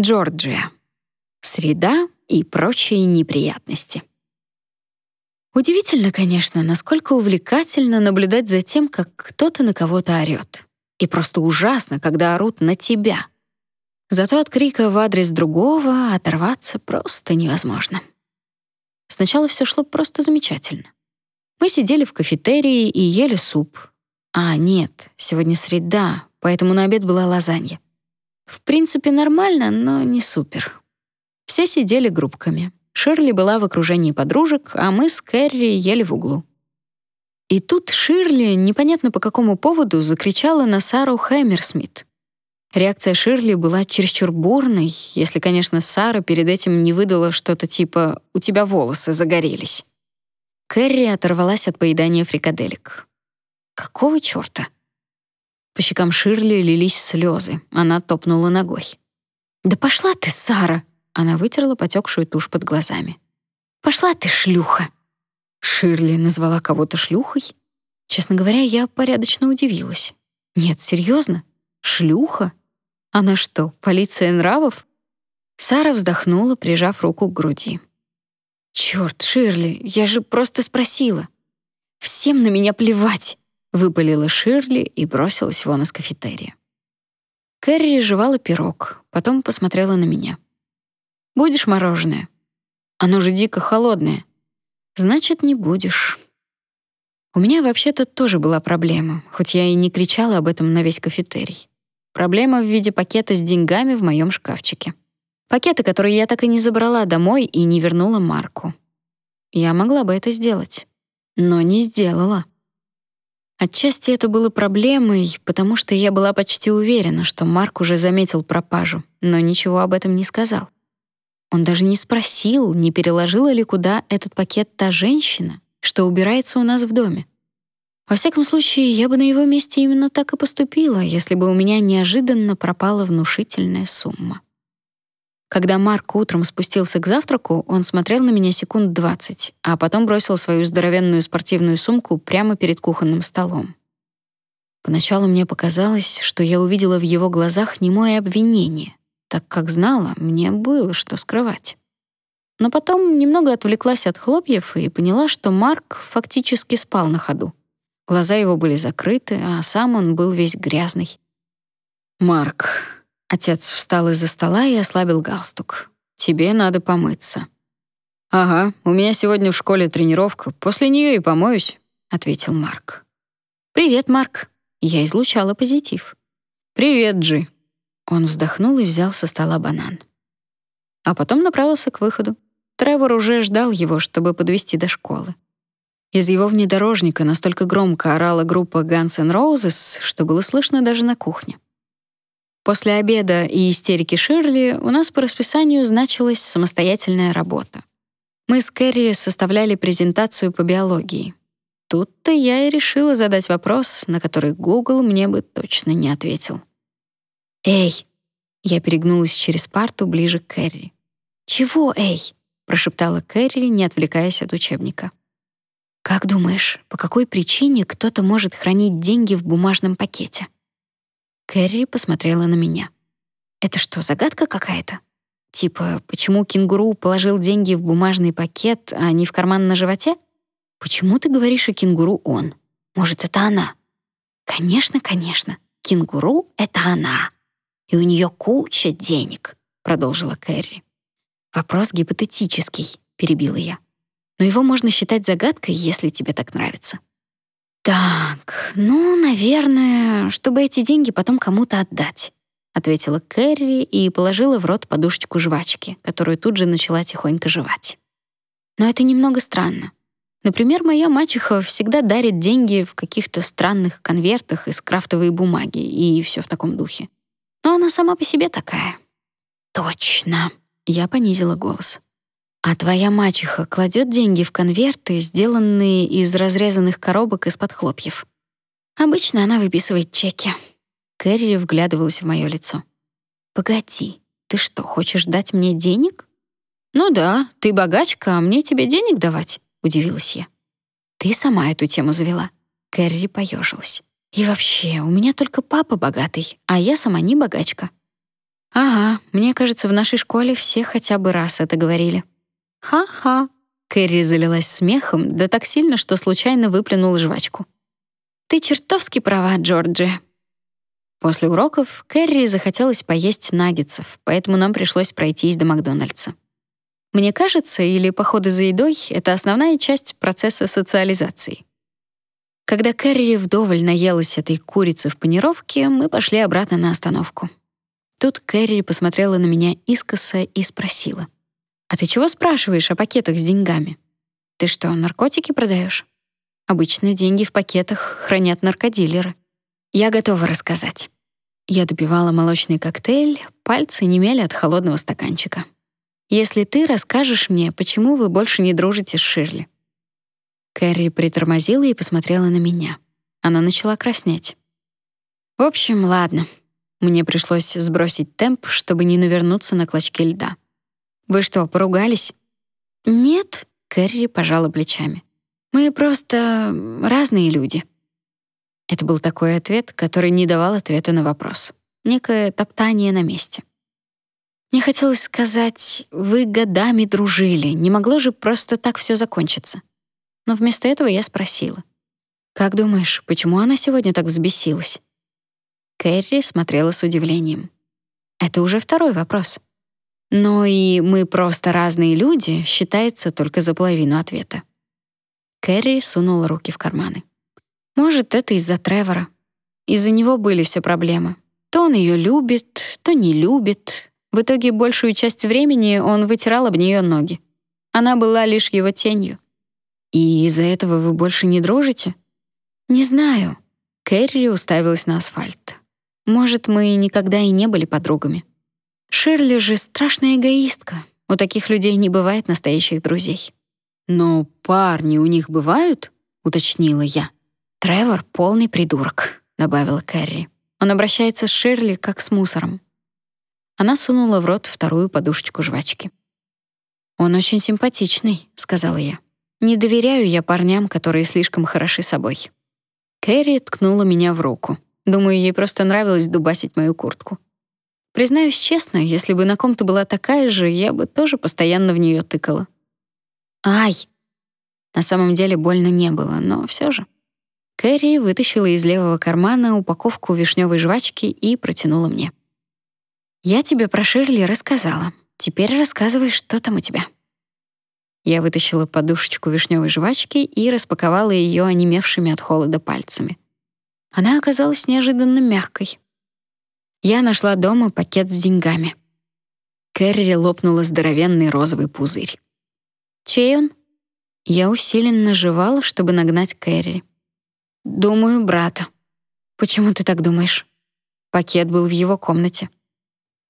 Джорджия. Среда и прочие неприятности. Удивительно, конечно, насколько увлекательно наблюдать за тем, как кто-то на кого-то орёт. И просто ужасно, когда орут на тебя. Зато от крика в адрес другого оторваться просто невозможно. Сначала все шло просто замечательно. Мы сидели в кафетерии и ели суп. А, нет, сегодня среда, поэтому на обед была лазанья. В принципе, нормально, но не супер. Все сидели группками. Ширли была в окружении подружек, а мы с Кэрри ели в углу. И тут Ширли, непонятно по какому поводу, закричала на Сару Хэмерсмит. Реакция Ширли была чересчур бурной, если, конечно, Сара перед этим не выдала что-то типа «у тебя волосы загорелись». Кэрри оторвалась от поедания фрикаделек. Какого чёрта? По щекам Ширли лились слезы. Она топнула ногой. «Да пошла ты, Сара!» Она вытерла потекшую тушь под глазами. «Пошла ты, шлюха!» Ширли назвала кого-то шлюхой? Честно говоря, я порядочно удивилась. Нет, серьезно? Шлюха? Она что, полиция нравов? Сара вздохнула, прижав руку к груди. Черт, Ширли, я же просто спросила. Всем на меня плевать выпалила Ширли и бросилась вон из кафетерия. Кэрри жевала пирог, потом посмотрела на меня. «Будешь мороженое? Оно же дико холодное». «Значит, не будешь». У меня вообще-то тоже была проблема, хоть я и не кричала об этом на весь кафетерий. Проблема в виде пакета с деньгами в моем шкафчике. Пакета, который я так и не забрала домой и не вернула Марку. Я могла бы это сделать, но не сделала. Отчасти это было проблемой, потому что я была почти уверена, что Марк уже заметил пропажу, но ничего об этом не сказал. Он даже не спросил, не переложила ли куда этот пакет та женщина, что убирается у нас в доме. Во всяком случае, я бы на его месте именно так и поступила, если бы у меня неожиданно пропала внушительная сумма. Когда Марк утром спустился к завтраку, он смотрел на меня секунд двадцать, а потом бросил свою здоровенную спортивную сумку прямо перед кухонным столом. Поначалу мне показалось, что я увидела в его глазах немое обвинение, так как знала, мне было что скрывать. Но потом немного отвлеклась от хлопьев и поняла, что Марк фактически спал на ходу. Глаза его были закрыты, а сам он был весь грязный. «Марк», Отец встал из-за стола и ослабил галстук. «Тебе надо помыться». «Ага, у меня сегодня в школе тренировка, после нее и помоюсь», — ответил Марк. «Привет, Марк». Я излучала позитив. «Привет, Джи». Он вздохнул и взял со стола банан. А потом направился к выходу. Тревор уже ждал его, чтобы подвести до школы. Из его внедорожника настолько громко орала группа Guns N' Roses, что было слышно даже на кухне. После обеда и истерики Ширли у нас по расписанию значилась самостоятельная работа. Мы с Кэрри составляли презентацию по биологии. Тут-то я и решила задать вопрос, на который Google мне бы точно не ответил. «Эй!» Я перегнулась через парту ближе к Кэрри. «Чего, эй?» — прошептала Кэрри, не отвлекаясь от учебника. «Как думаешь, по какой причине кто-то может хранить деньги в бумажном пакете?» Кэрри посмотрела на меня. «Это что, загадка какая-то? Типа, почему кенгуру положил деньги в бумажный пакет, а не в карман на животе? Почему ты говоришь о кенгуру он? Может, это она?» «Конечно, конечно. Кенгуру — это она. И у нее куча денег», — продолжила Кэрри. «Вопрос гипотетический», — перебила я. «Но его можно считать загадкой, если тебе так нравится». «Так, ну, наверное, чтобы эти деньги потом кому-то отдать», ответила Кэрри и положила в рот подушечку жвачки, которую тут же начала тихонько жевать. Но это немного странно. Например, моя мачеха всегда дарит деньги в каких-то странных конвертах из крафтовой бумаги и все в таком духе. Но она сама по себе такая. Точно. Я понизила голос. А твоя мачеха кладет деньги в конверты, сделанные из разрезанных коробок из-под хлопьев. Обычно она выписывает чеки. Кэрри вглядывалась в мое лицо. Погоди, ты что, хочешь дать мне денег? Ну да, ты богачка, а мне тебе денег давать, удивилась я. Ты сама эту тему завела. Кэрри поежилась. И вообще, у меня только папа богатый, а я сама не богачка. Ага, мне кажется, в нашей школе все хотя бы раз это говорили. Ха-ха. Кэрри залилась смехом, да так сильно, что случайно выплюнула жвачку. Ты чертовски права, Джорджи. После уроков Кэрри захотелось поесть наггетсов, поэтому нам пришлось пройтись до Макдональдса. Мне кажется, или походы за едой — это основная часть процесса социализации. Когда Кэрри вдоволь наелась этой курицы в панировке, мы пошли обратно на остановку. Тут Кэрри посмотрела на меня искоса и спросила. «А ты чего спрашиваешь о пакетах с деньгами? Ты что, наркотики продаешь? Обычно деньги в пакетах хранят наркодилеры. Я готова рассказать». Я допивала молочный коктейль, пальцы немели от холодного стаканчика. «Если ты расскажешь мне, почему вы больше не дружите с Ширли?» Кэрри притормозила и посмотрела на меня. Она начала краснеть. «В общем, ладно. Мне пришлось сбросить темп, чтобы не навернуться на клочки льда. «Вы что, поругались?» «Нет», — Кэрри пожала плечами. «Мы просто разные люди». Это был такой ответ, который не давал ответа на вопрос. Некое топтание на месте. Мне хотелось сказать, вы годами дружили, не могло же просто так все закончиться. Но вместо этого я спросила. «Как думаешь, почему она сегодня так взбесилась?» Кэрри смотрела с удивлением. Это уже второй вопрос. Но и мы просто разные люди считается только за половину ответа. Кэрри сунула руки в карманы. Может, это из-за Тревора. Из-за него были все проблемы. То он ее любит, то не любит. В итоге большую часть времени он вытирал об нее ноги. Она была лишь его тенью. И из-за этого вы больше не дружите? Не знаю. Кэрри уставилась на асфальт. Может, мы никогда и не были подругами. Ширли же страшная эгоистка. У таких людей не бывает настоящих друзей. Но парни у них бывают, уточнила я. Тревор полный придурок, добавила Кэрри. Он обращается с Ширли как с мусором. Она сунула в рот вторую подушечку жвачки. Он очень симпатичный, сказала я. Не доверяю я парням, которые слишком хороши собой. Кэрри ткнула меня в руку. Думаю, ей просто нравилось дубасить мою куртку. Признаюсь честно, если бы на ком-то была такая же, я бы тоже постоянно в нее тыкала. Ай! На самом деле больно не было, но все же. Кэрри вытащила из левого кармана упаковку вишневой жвачки и протянула мне. «Я тебе про Ширли рассказала. Теперь рассказывай, что там у тебя». Я вытащила подушечку вишневой жвачки и распаковала ее онемевшими от холода пальцами. Она оказалась неожиданно мягкой. Я нашла дома пакет с деньгами. Кэрри лопнула здоровенный розовый пузырь. «Чей он?» Я усиленно жевала, чтобы нагнать Кэрри. «Думаю, брата». «Почему ты так думаешь?» Пакет был в его комнате.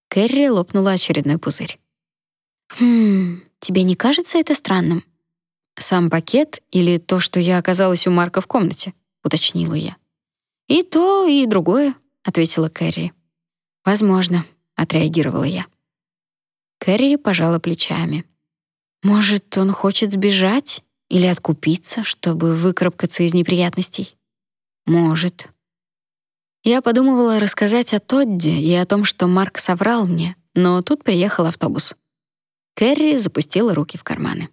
Кэрри лопнула очередной пузырь. «Хм, тебе не кажется это странным?» «Сам пакет или то, что я оказалась у Марка в комнате?» — уточнила я. «И то, и другое», — ответила Кэрри. «Возможно», — отреагировала я. Кэрри пожала плечами. «Может, он хочет сбежать или откупиться, чтобы выкарабкаться из неприятностей?» «Может». Я подумывала рассказать о Тодде и о том, что Марк соврал мне, но тут приехал автобус. Кэрри запустила руки в карманы.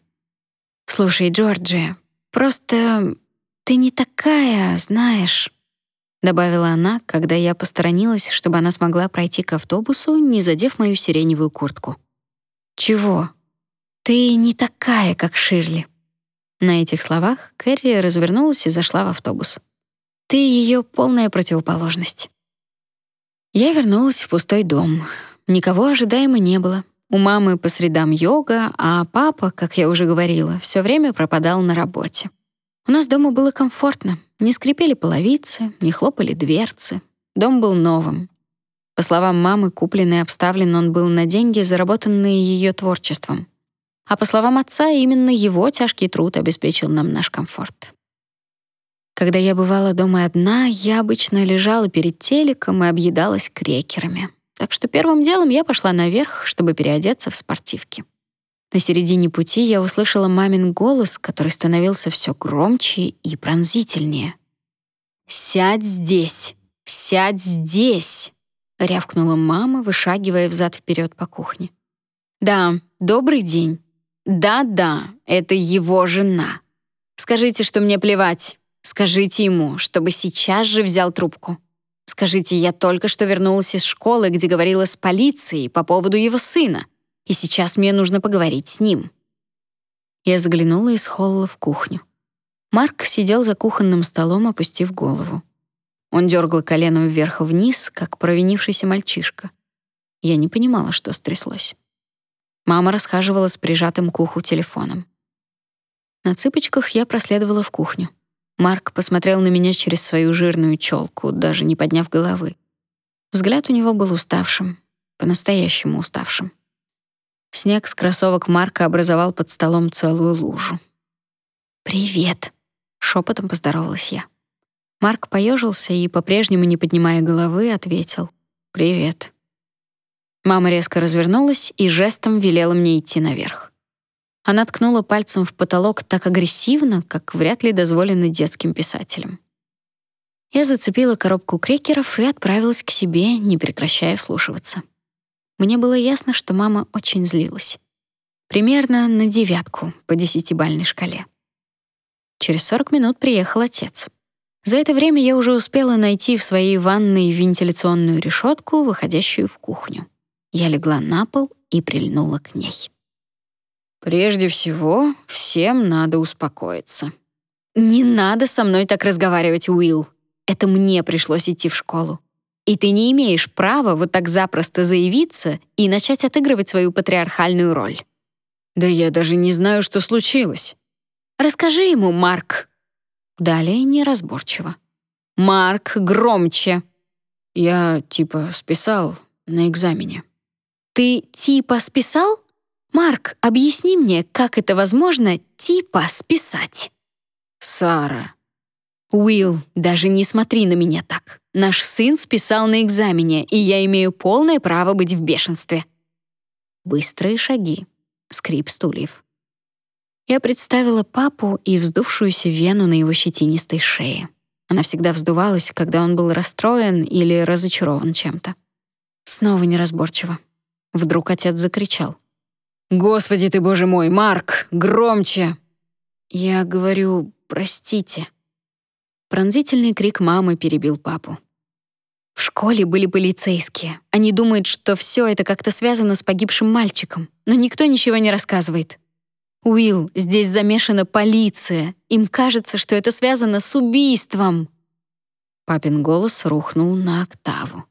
«Слушай, Джорджия, просто ты не такая, знаешь...» добавила она, когда я посторонилась, чтобы она смогла пройти к автобусу, не задев мою сиреневую куртку. Чего? Ты не такая, как Ширли. На этих словах Кэрри развернулась и зашла в автобус. Ты ее полная противоположность. Я вернулась в пустой дом. Никого ожидаемо не было. У мамы по средам йога, а папа, как я уже говорила, все время пропадал на работе. У нас дома было комфортно. Не скрипели половицы, не хлопали дверцы. Дом был новым. По словам мамы, купленный и обставлен он был на деньги, заработанные ее творчеством. А по словам отца, именно его тяжкий труд обеспечил нам наш комфорт. Когда я бывала дома одна, я обычно лежала перед телеком и объедалась крекерами. Так что первым делом я пошла наверх, чтобы переодеться в спортивки. На середине пути я услышала мамин голос, который становился все громче и пронзительнее. «Сядь здесь! Сядь здесь!» рявкнула мама, вышагивая взад вперед по кухне. Да, добрый день. Да-да, это его жена. Скажите, что мне плевать. Скажите ему, чтобы сейчас же взял трубку. Скажите, я только что вернулась из школы, где говорила с полицией по поводу его сына, и сейчас мне нужно поговорить с ним. Я заглянула из холла в кухню. Марк сидел за кухонным столом, опустив голову. Он дергал коленом вверх и вниз, как провинившийся мальчишка. Я не понимала, что стряслось. Мама расхаживала с прижатым к уху телефоном. На цыпочках я проследовала в кухню. Марк посмотрел на меня через свою жирную челку, даже не подняв головы. Взгляд у него был уставшим, по-настоящему уставшим. Снег с кроссовок Марка образовал под столом целую лужу. «Привет», — шепотом поздоровалась я. Марк поежился и, по-прежнему не поднимая головы, ответил «Привет». Мама резко развернулась и жестом велела мне идти наверх. Она ткнула пальцем в потолок так агрессивно, как вряд ли дозволено детским писателям. Я зацепила коробку крекеров и отправилась к себе, не прекращая вслушиваться. Мне было ясно, что мама очень злилась. Примерно на девятку по десятибальной шкале. Через 40 минут приехал отец. За это время я уже успела найти в своей ванной вентиляционную решетку, выходящую в кухню. Я легла на пол и прильнула к ней. Прежде всего, всем надо успокоиться. Не надо со мной так разговаривать, Уилл. Это мне пришлось идти в школу. И ты не имеешь права вот так запросто заявиться и начать отыгрывать свою патриархальную роль. Да я даже не знаю, что случилось. Расскажи ему, Марк. Далее неразборчиво. Марк, громче. Я типа списал на экзамене. Ты типа списал? Марк, объясни мне, как это возможно типа списать? Сара. Уилл, даже не смотри на меня так. Наш сын списал на экзамене, и я имею полное право быть в бешенстве. Быстрые шаги. Скрип стульев. Я представила папу и вздувшуюся вену на его щетинистой шее. Она всегда вздувалась, когда он был расстроен или разочарован чем-то. Снова неразборчиво. Вдруг отец закричал. «Господи ты, боже мой, Марк, громче!» Я говорю «простите». Пронзительный крик мамы перебил папу. В школе были полицейские. Они думают, что все это как-то связано с погибшим мальчиком, но никто ничего не рассказывает. Уилл, здесь замешана полиция. Им кажется, что это связано с убийством. Папин голос рухнул на октаву.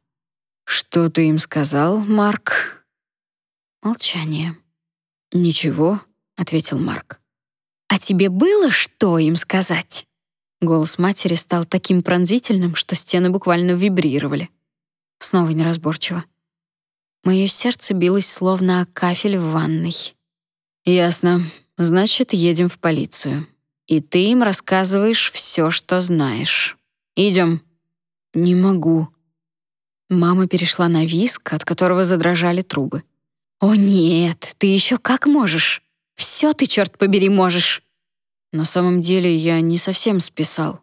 Что ты им сказал, Марк? Молчание. «Ничего», — ответил Марк. «А тебе было что им сказать?» Голос матери стал таким пронзительным, что стены буквально вибрировали. Снова неразборчиво. Мое сердце билось словно о кафель в ванной. «Ясно. Значит, едем в полицию. И ты им рассказываешь все, что знаешь. Идем. «Не могу». Мама перешла на виск, от которого задрожали трубы. «О нет, ты еще как можешь. Все ты, черт побери, можешь». На самом деле я не совсем списал.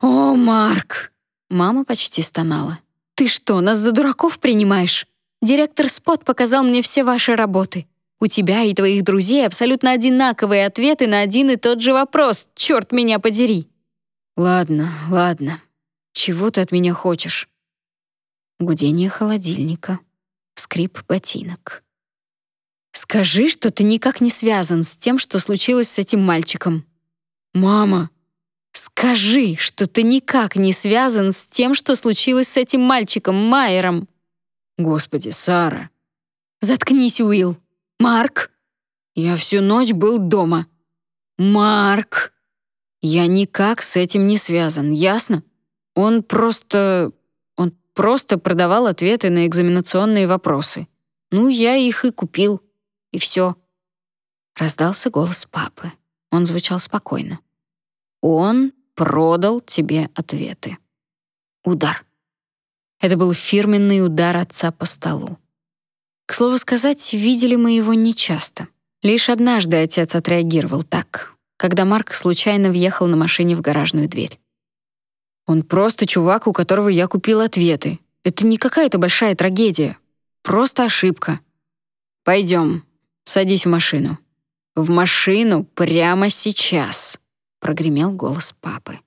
«О, Марк!» Мама почти стонала. «Ты что, нас за дураков принимаешь? Директор Спот показал мне все ваши работы. У тебя и твоих друзей абсолютно одинаковые ответы на один и тот же вопрос. Черт меня подери!» «Ладно, ладно. Чего ты от меня хочешь?» Гудение холодильника. Скрип ботинок. Скажи, что ты никак не связан с тем, что случилось с этим мальчиком. Мама, скажи, что ты никак не связан с тем, что случилось с этим мальчиком Майером. Господи, Сара. Заткнись, Уилл. Марк, я всю ночь был дома. Марк, я никак с этим не связан, ясно? Он просто он просто продавал ответы на экзаменационные вопросы. Ну, я их и купил. И все. Раздался голос папы. Он звучал спокойно. Он продал тебе ответы. Удар. Это был фирменный удар отца по столу. К слову сказать, видели мы его нечасто. Лишь однажды отец отреагировал так, когда Марк случайно въехал на машине в гаражную дверь. Он просто чувак, у которого я купил ответы. Это не какая-то большая трагедия. Просто ошибка. Пойдем, садись в машину. В машину прямо сейчас, прогремел голос папы.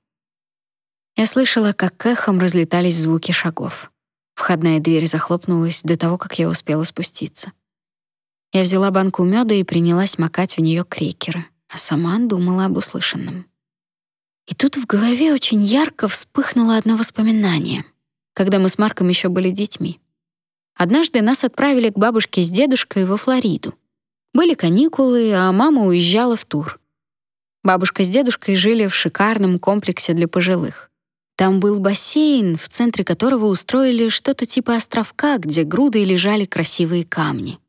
Я слышала, как эхом разлетались звуки шагов. Входная дверь захлопнулась до того, как я успела спуститься. Я взяла банку меда и принялась макать в нее крекеры, а сама думала об услышанном. И тут в голове очень ярко вспыхнуло одно воспоминание, когда мы с Марком еще были детьми. Однажды нас отправили к бабушке с дедушкой во Флориду. Были каникулы, а мама уезжала в тур. Бабушка с дедушкой жили в шикарном комплексе для пожилых. Там был бассейн, в центре которого устроили что-то типа островка, где грудой лежали красивые камни.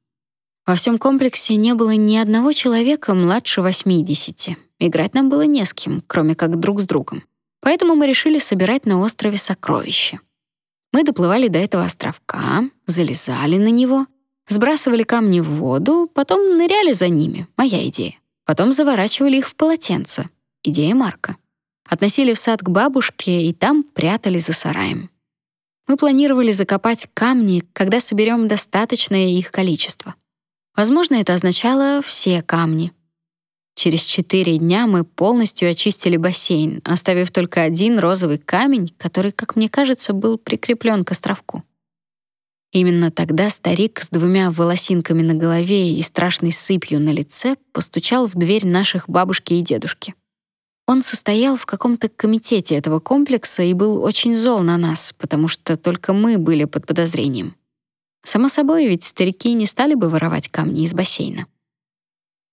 Во всем комплексе не было ни одного человека младше 80. Играть нам было не с кем, кроме как друг с другом. Поэтому мы решили собирать на острове сокровища. Мы доплывали до этого островка, залезали на него, сбрасывали камни в воду, потом ныряли за ними. Моя идея. Потом заворачивали их в полотенце. Идея Марка относили в сад к бабушке и там прятали за сараем. Мы планировали закопать камни, когда соберем достаточное их количество. Возможно, это означало все камни. Через четыре дня мы полностью очистили бассейн, оставив только один розовый камень, который, как мне кажется, был прикреплен к островку. Именно тогда старик с двумя волосинками на голове и страшной сыпью на лице постучал в дверь наших бабушки и дедушки. Он состоял в каком-то комитете этого комплекса и был очень зол на нас, потому что только мы были под подозрением. Само собой, ведь старики не стали бы воровать камни из бассейна.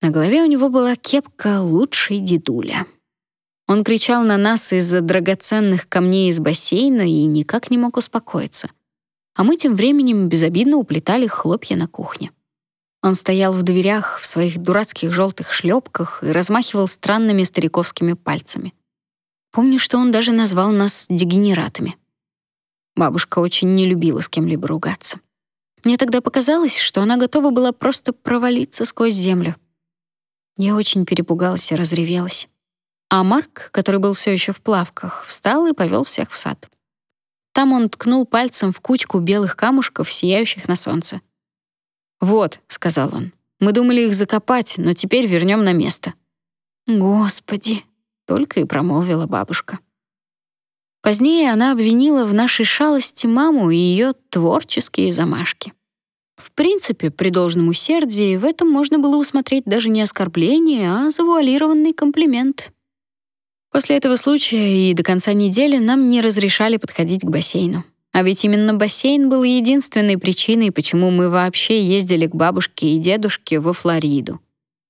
На голове у него была кепка «Лучший дедуля». Он кричал на нас из-за драгоценных камней из бассейна и никак не мог успокоиться. А мы тем временем безобидно уплетали хлопья на кухне. Он стоял в дверях в своих дурацких желтых шлепках и размахивал странными стариковскими пальцами. Помню, что он даже назвал нас дегенератами. Бабушка очень не любила с кем-либо ругаться. Мне тогда показалось, что она готова была просто провалиться сквозь землю. Я очень перепугалась и разревелась. А Марк, который был все еще в плавках, встал и повел всех в сад. Там он ткнул пальцем в кучку белых камушков, сияющих на солнце. «Вот», — сказал он, — «мы думали их закопать, но теперь вернем на место». «Господи», — только и промолвила бабушка. Позднее она обвинила в нашей шалости маму и ее творческие замашки. В принципе, при должном усердии в этом можно было усмотреть даже не оскорбление, а завуалированный комплимент. После этого случая и до конца недели нам не разрешали подходить к бассейну. А ведь именно бассейн был единственной причиной, почему мы вообще ездили к бабушке и дедушке во Флориду.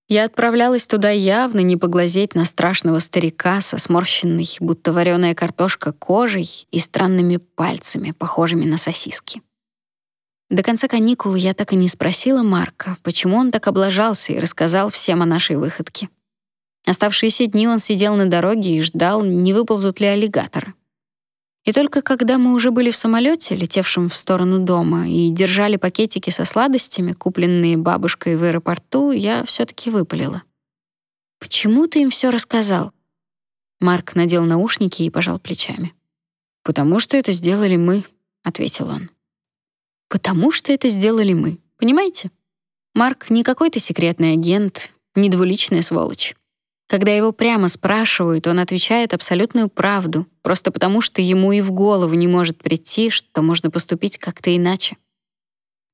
Я отправлялась туда явно не поглазеть на страшного старика со сморщенной, будто вареная картошка, кожей и странными пальцами, похожими на сосиски. До конца каникул я так и не спросила Марка, почему он так облажался и рассказал всем о нашей выходке. Оставшиеся дни он сидел на дороге и ждал, не выползут ли аллигаторы. И только когда мы уже были в самолете, летевшем в сторону дома, и держали пакетики со сладостями, купленные бабушкой в аэропорту, я все таки выпалила. «Почему ты им все рассказал?» Марк надел наушники и пожал плечами. «Потому что это сделали мы», — ответил он. «Потому что это сделали мы, понимаете? Марк не какой-то секретный агент, не двуличная сволочь. Когда его прямо спрашивают, он отвечает абсолютную правду, просто потому что ему и в голову не может прийти, что можно поступить как-то иначе.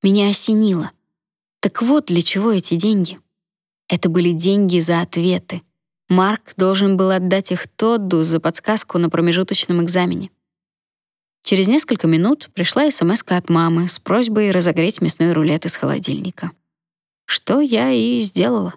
Меня осенило. Так вот для чего эти деньги. Это были деньги за ответы. Марк должен был отдать их Тодду за подсказку на промежуточном экзамене. Через несколько минут пришла смс от мамы с просьбой разогреть мясной рулет из холодильника. Что я и сделала.